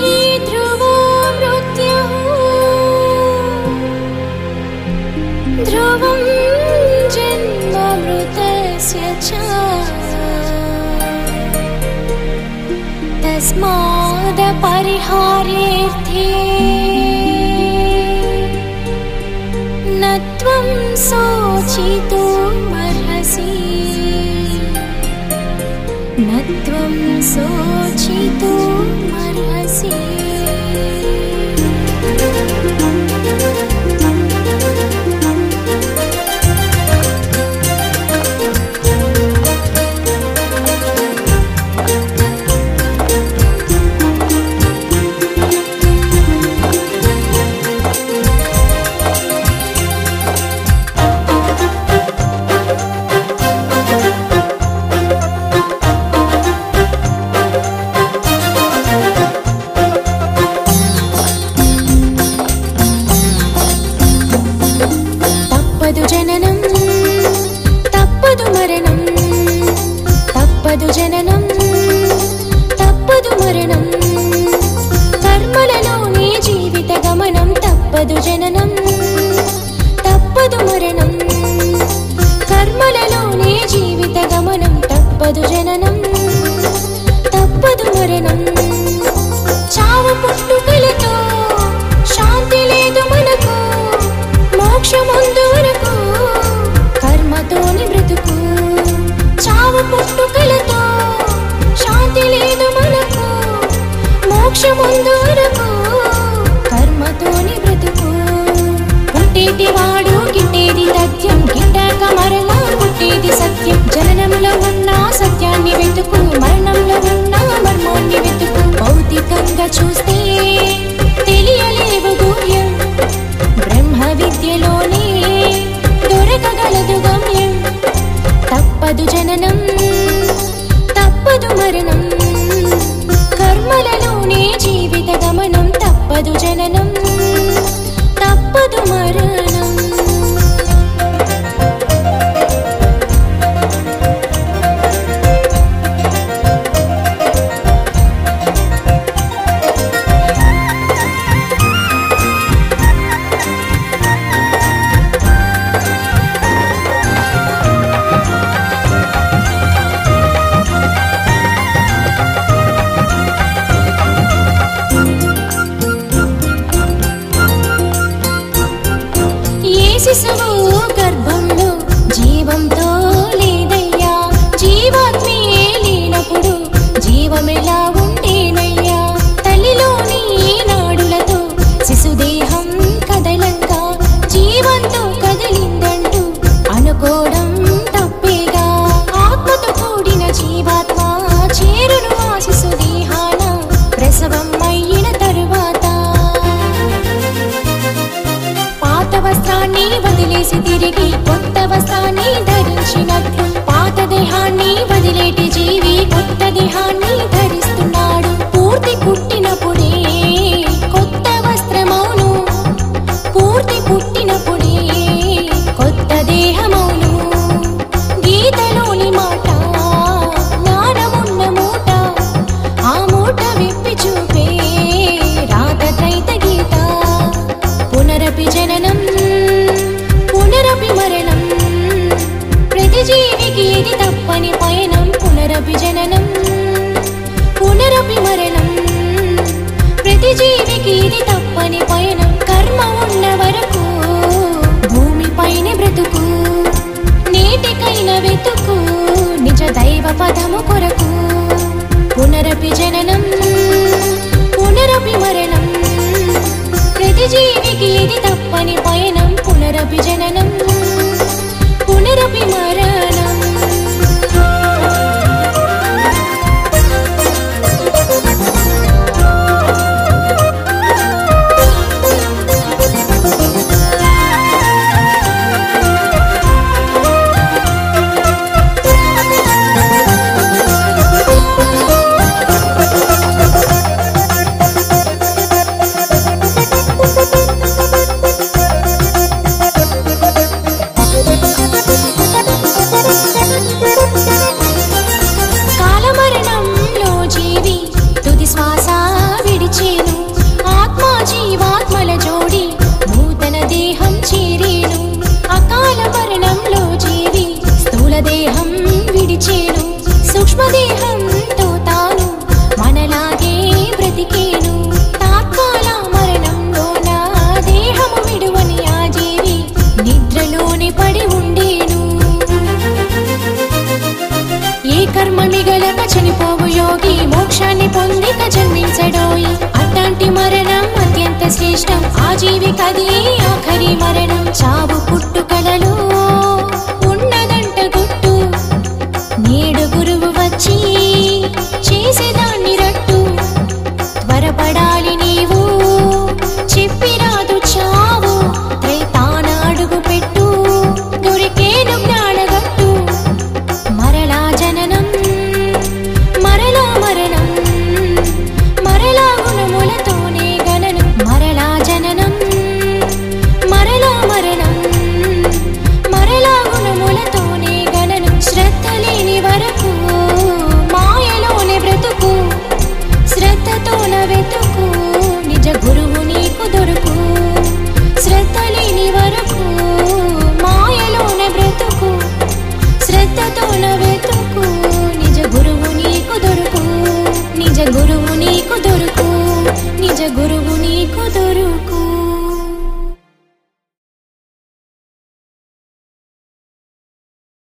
हि ध्रुवो जन्ममृतस्य च। तस्मादपरिहारेऽर्थे न त्वं शोचितुमर्हसि न त्वं शोचितुमर्हसि తప్పదు జననం తప్పదు మరణం. చావు పుట్టుకలతో శాంతి లేదు మనకు మోక్షముందు వరకు కర్మతోని బ్రతుకు. చావు పుట్టుకలతో శాంతి లేదు మనకు మోక్షముందు వరకు కర్మతోని బ్రతుకు. పుట్టేటి వాడు గిట్టేది తథ్యం గిట్టాక మరలా పుట్టేది సత్యం. జననంలో దేహాన్ని వదిలేసి తిరిగి కొత్త వస్త్రాన్ని ధరించినట్లు పాత దేహాన్ని వదిలేటి జీవి కొత్త దేహాన్ని ధరిస్తున్నాడు. పూర్తి పుట్టినప్పుడే వెతుకు నిజ దైవ పదము కొరకు. పునరపి జననం పునరపి మరణం. ప్రతి జీవికి ఇది తప్పని పయనం పునరపి జననం. వదలక చనిపోవు యోగి మోక్షాన్ని పొందిక జన్మించడోయి. అట్లాంటి మరణం అత్యంత శ్రేష్టం. ఆజీవి కది ఆఖరి మరణం. చావు పుట్టుక